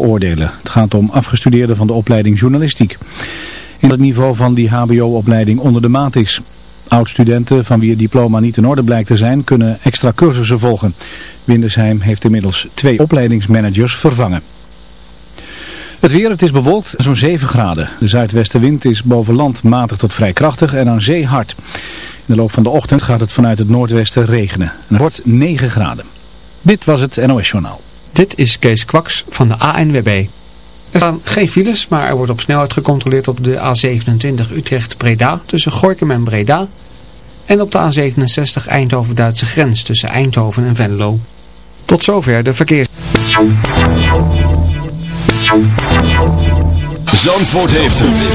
beoordelen. Het gaat om afgestudeerden van de opleiding journalistiek. In het niveau van die hbo-opleiding onder de maat is. Oud-studenten van wie het diploma niet in orde blijkt te zijn kunnen extra cursussen volgen. Windersheim heeft inmiddels twee opleidingsmanagers vervangen. Het weer, het is bewolkt, zo'n 7 graden. De zuidwestenwind is boven land matig tot vrij krachtig en aan zee hard. In de loop van de ochtend gaat het vanuit het noordwesten regenen. En het wordt 9 graden. Dit was het NOS Journaal. Dit is Kees Kwaks van de ANWB. Er staan geen files, maar er wordt op snelheid gecontroleerd op de A27 Utrecht-Breda tussen Gorkum en Breda. En op de A67 Eindhoven-Duitse grens tussen Eindhoven en Venlo. Tot zover de verkeers. Zandvoort heeft het.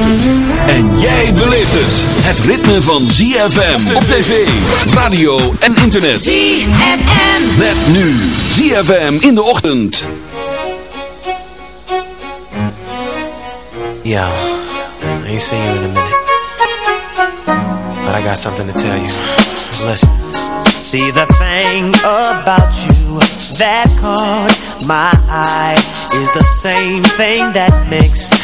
En jij beleeft het. Het ritme van ZFM op tv, radio en internet. ZFM. Met nu ZFM in de ochtend. Yo, I ain't seen you in a minute. But I got something to tell you. Listen. See the thing about you that caught my eye is the same thing that makes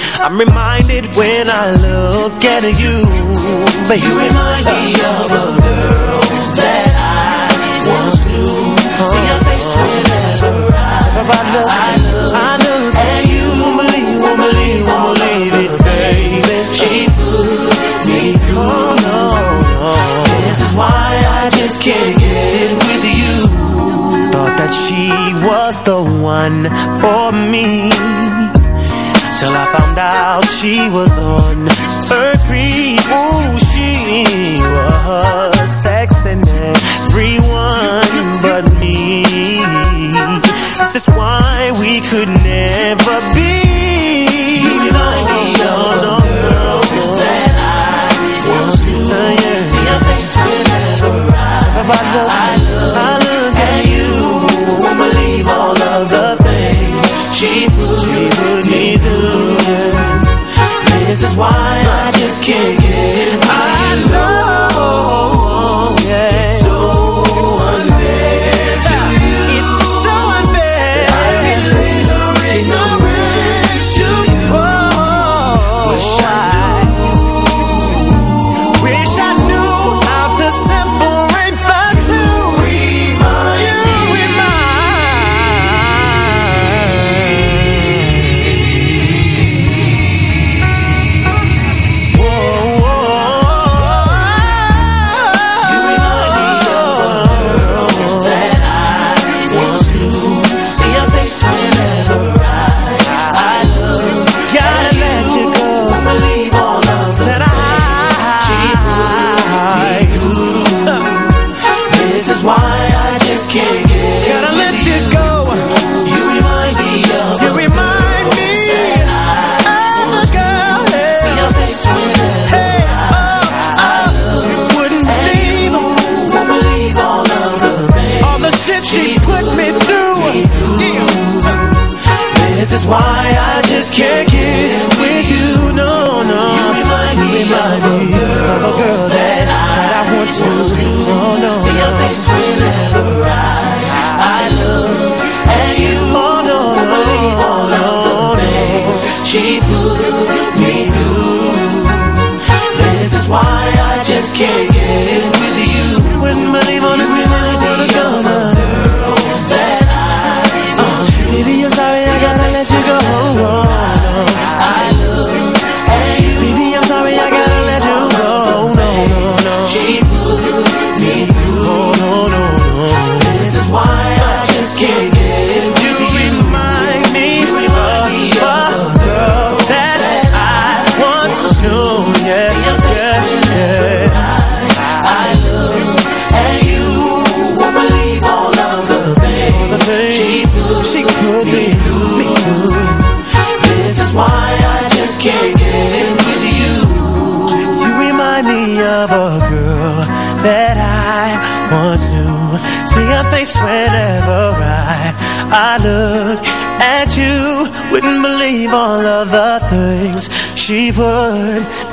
I'm reminded when I look at you, but you remind me of a girl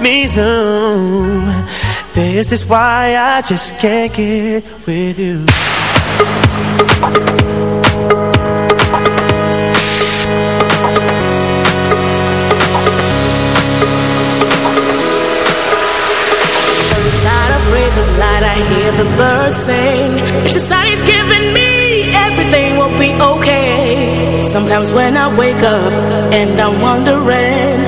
me through. This is why I just can't get with you. Inside of rays of light I hear the birds sing It's a sign he's giving me Everything will be okay Sometimes when I wake up And I'm wondering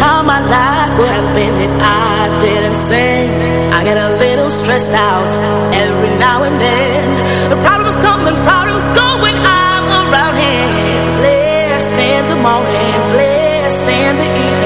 How my life would have been If I didn't sing I get a little stressed out Every now and then. The problems come and problems go When I'm around him Blessed in the morning Blessed in the evening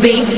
be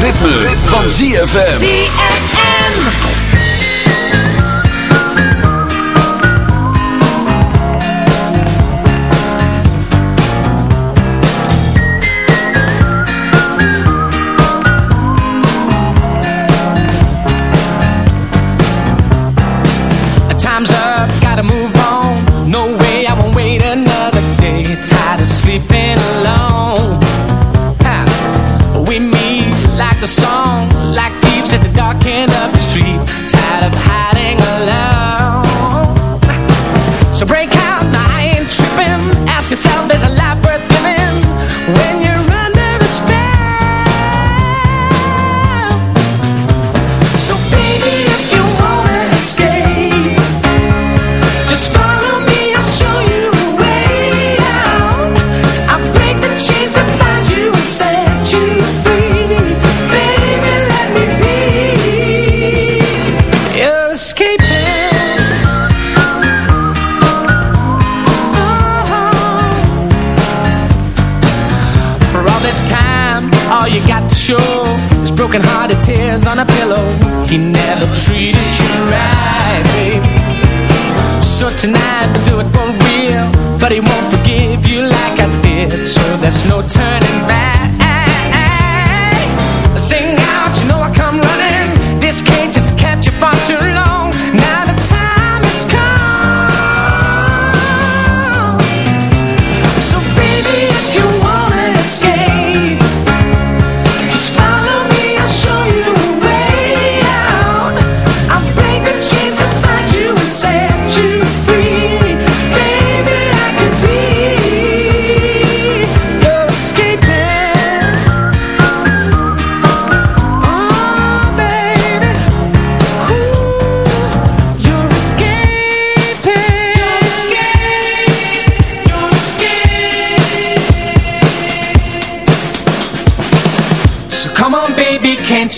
ritme, van ZFM.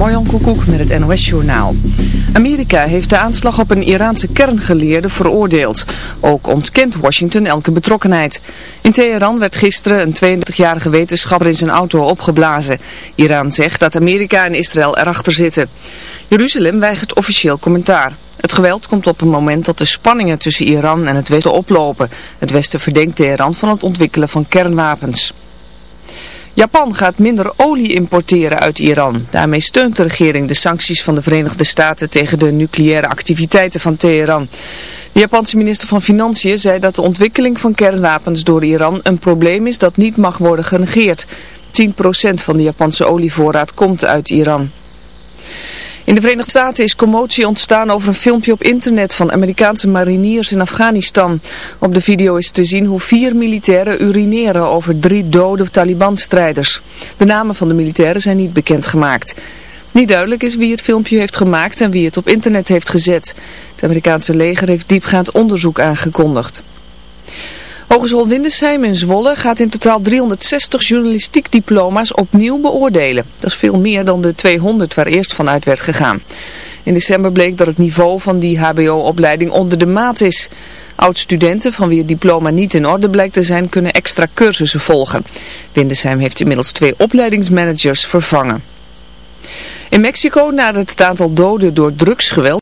Marjan Koekoek met het NOS Journaal. Amerika heeft de aanslag op een Iraanse kerngeleerde veroordeeld. Ook ontkent Washington elke betrokkenheid. In Teheran werd gisteren een 32-jarige wetenschapper in zijn auto opgeblazen. Iran zegt dat Amerika en Israël erachter zitten. Jeruzalem weigert officieel commentaar. Het geweld komt op een moment dat de spanningen tussen Iran en het Westen oplopen. Het Westen verdenkt Teheran van het ontwikkelen van kernwapens. Japan gaat minder olie importeren uit Iran. Daarmee steunt de regering de sancties van de Verenigde Staten tegen de nucleaire activiteiten van Teheran. De Japanse minister van Financiën zei dat de ontwikkeling van kernwapens door Iran een probleem is dat niet mag worden genegeerd. 10% van de Japanse olievoorraad komt uit Iran. In de Verenigde Staten is commotie ontstaan over een filmpje op internet van Amerikaanse mariniers in Afghanistan. Op de video is te zien hoe vier militairen urineren over drie dode Taliban-strijders. De namen van de militairen zijn niet bekendgemaakt. Niet duidelijk is wie het filmpje heeft gemaakt en wie het op internet heeft gezet. Het Amerikaanse leger heeft diepgaand onderzoek aangekondigd. Hogeschool Windesheim in Zwolle gaat in totaal 360 journalistiek diploma's opnieuw beoordelen. Dat is veel meer dan de 200 waar eerst vanuit werd gegaan. In december bleek dat het niveau van die hbo-opleiding onder de maat is. Oud-studenten van wie het diploma niet in orde blijkt te zijn kunnen extra cursussen volgen. Windesheim heeft inmiddels twee opleidingsmanagers vervangen. In Mexico nadert het aantal doden door drugsgeweld